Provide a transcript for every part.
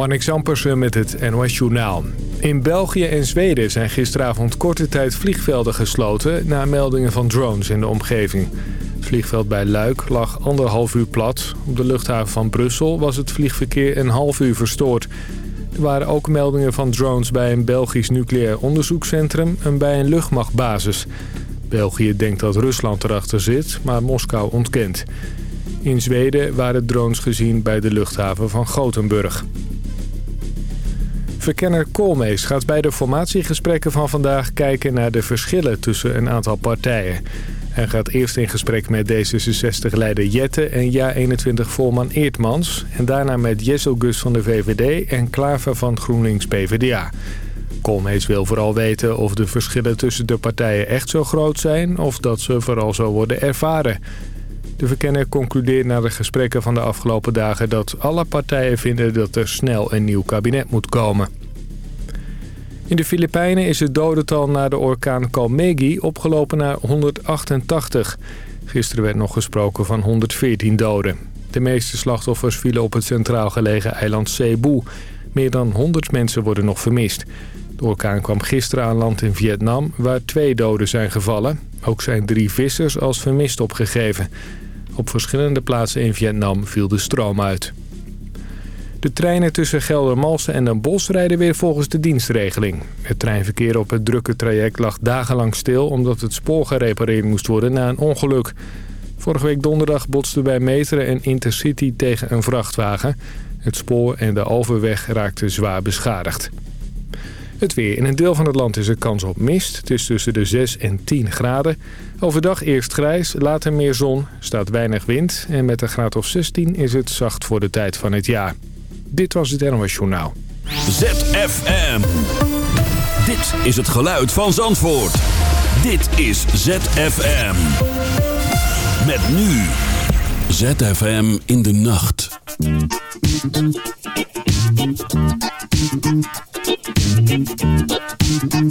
Marnik Zampersen met het NOS Journaal. In België en Zweden zijn gisteravond korte tijd vliegvelden gesloten... na meldingen van drones in de omgeving. Het vliegveld bij Luik lag anderhalf uur plat. Op de luchthaven van Brussel was het vliegverkeer een half uur verstoord. Er waren ook meldingen van drones bij een Belgisch nucleair onderzoekscentrum... en bij een luchtmachtbasis. België denkt dat Rusland erachter zit, maar Moskou ontkent. In Zweden waren drones gezien bij de luchthaven van Gothenburg. Verkenner Koolmees gaat bij de formatiegesprekken van vandaag kijken naar de verschillen tussen een aantal partijen. Hij gaat eerst in gesprek met D66-leider Jette en JA21-voorman Eertmans... en daarna met Jessel Gus van de VVD en Klaver van GroenLinks-PVDA. Koolmees wil vooral weten of de verschillen tussen de partijen echt zo groot zijn... of dat ze vooral zo worden ervaren. De verkenner concludeert na de gesprekken van de afgelopen dagen... dat alle partijen vinden dat er snel een nieuw kabinet moet komen. In de Filipijnen is het dodental na de orkaan Kalmegi opgelopen naar 188. Gisteren werd nog gesproken van 114 doden. De meeste slachtoffers vielen op het centraal gelegen eiland Cebu. Meer dan 100 mensen worden nog vermist. De orkaan kwam gisteren aan land in Vietnam, waar twee doden zijn gevallen. Ook zijn drie vissers als vermist opgegeven. Op verschillende plaatsen in Vietnam viel de stroom uit. De treinen tussen Geldermalsen en Den Bosch rijden weer volgens de dienstregeling. Het treinverkeer op het drukke traject lag dagenlang stil... omdat het spoor gerepareerd moest worden na een ongeluk. Vorige week donderdag botsten bij Meteren en Intercity tegen een vrachtwagen. Het spoor en de overweg raakten zwaar beschadigd. Het weer. In een deel van het land is er kans op mist. Het is tussen de 6 en 10 graden. Overdag eerst grijs, later meer zon, staat weinig wind... en met een graad of 16 is het zacht voor de tijd van het jaar. Dit was het NOS Journaal. ZFM. Dit is het geluid van Zandvoort. Dit is ZFM. Met nu. ZFM in de nacht. Thank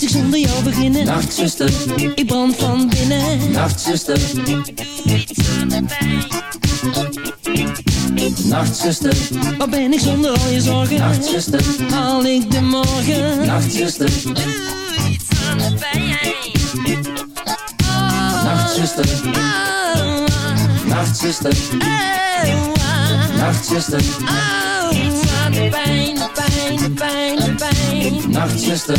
Moet ik zonder jou beginnen? Nachtzuster, ik brand van binnen. Nachtzuster, de pijn. Nachtzuster, waar ben ik zonder al je zorgen? Nachtzuster, haal ik de morgen? Nachtzuster, doe iets aan de pijn. Oh, Nachtzuster, oh, Nachtzuster, oh, Nachtzuster, oh, iets aan de pijn, de pijn, de pijn, de pijn. Nachtzuster,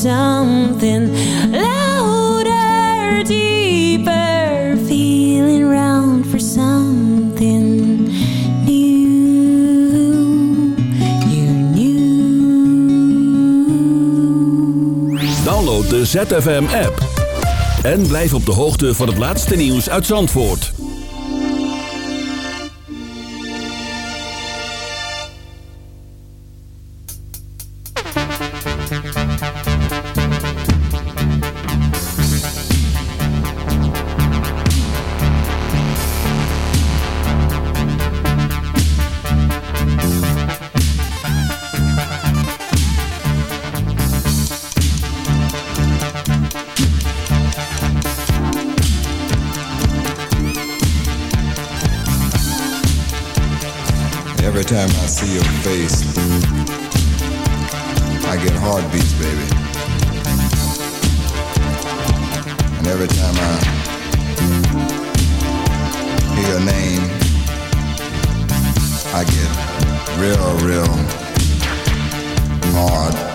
something louder, deeper, feeling round for something new. Download de ZFM app en blijf op de hoogte van het laatste nieuws uit Zandvoort. on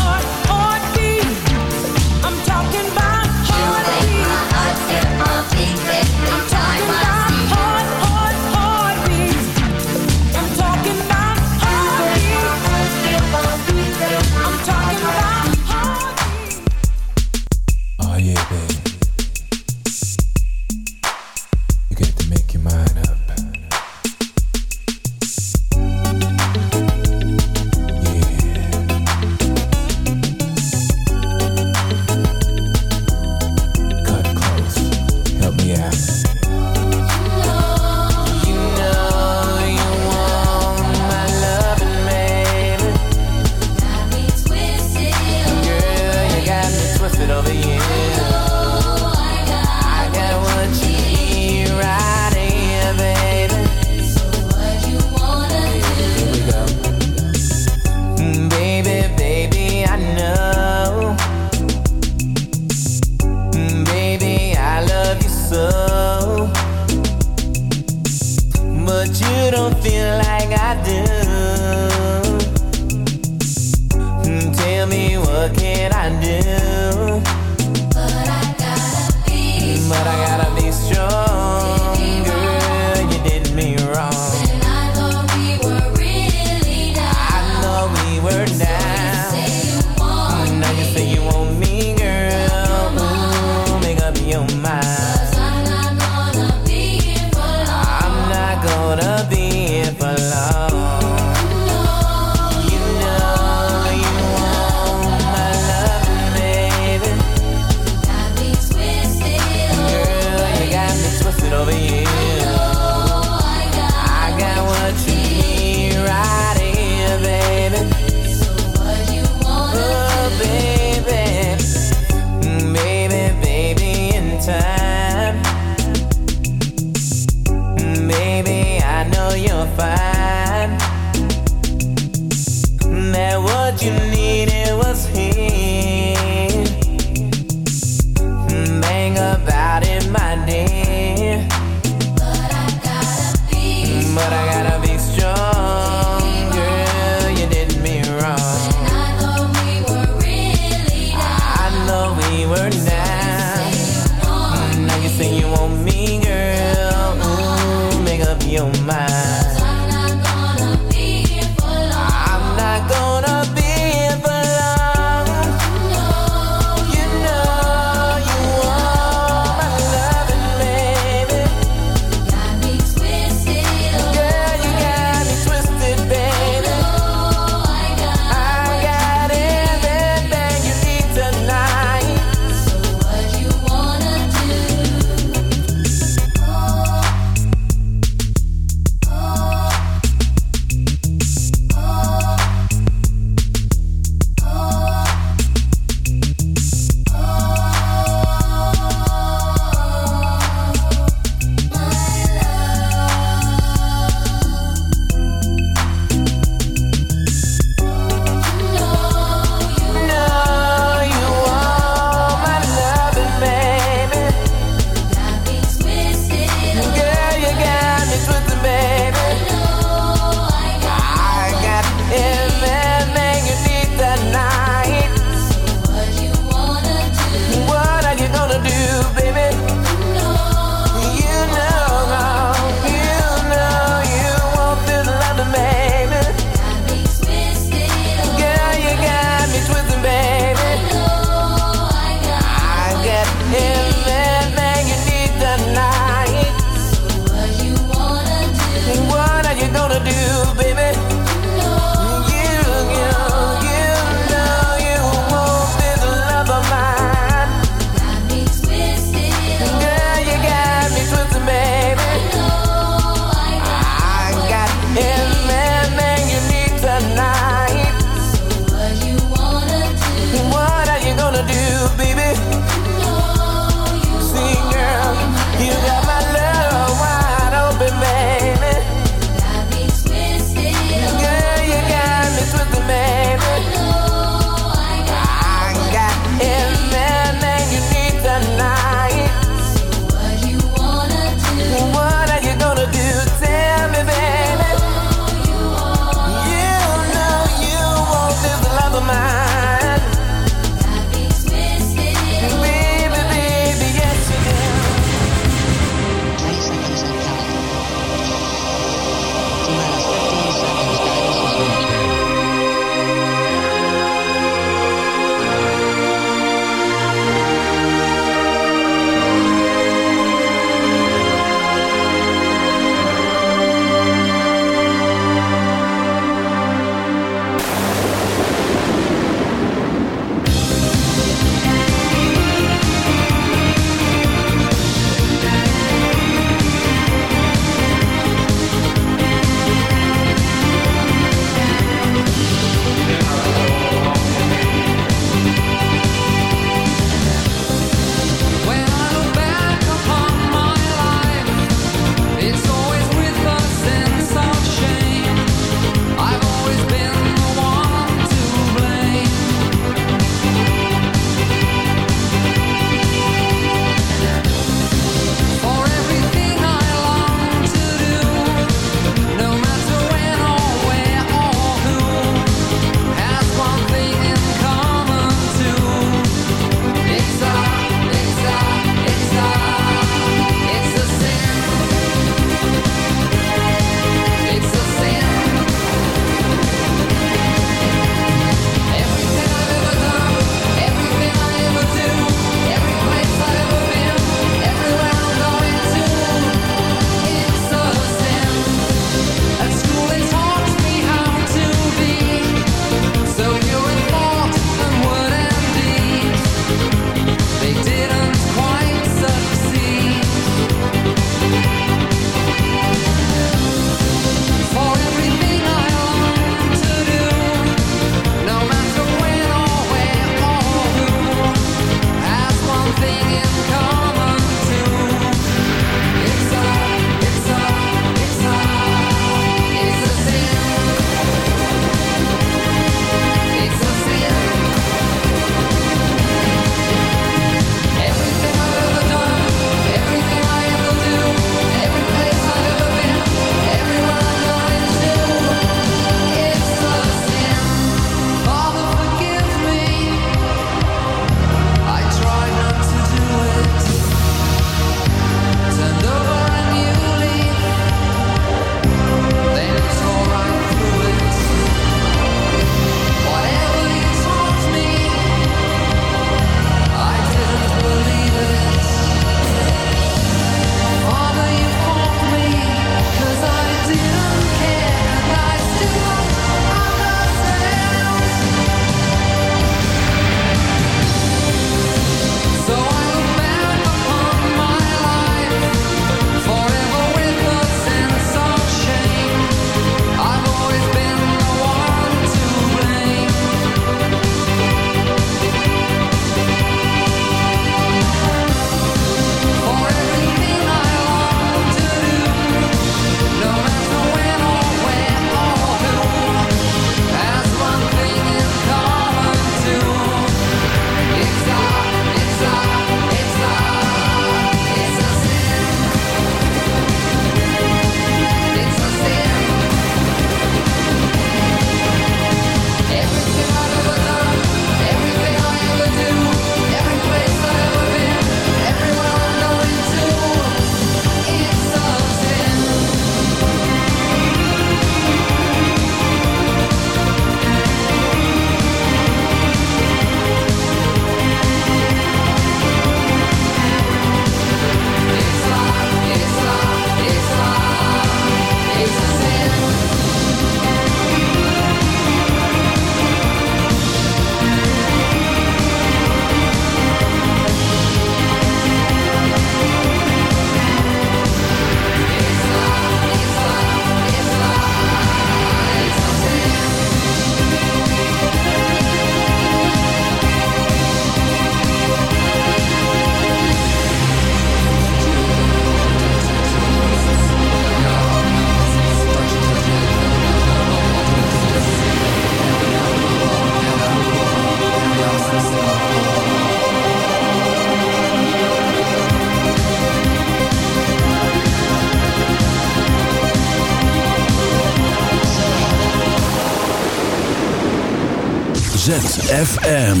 ZFM.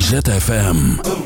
ZFM.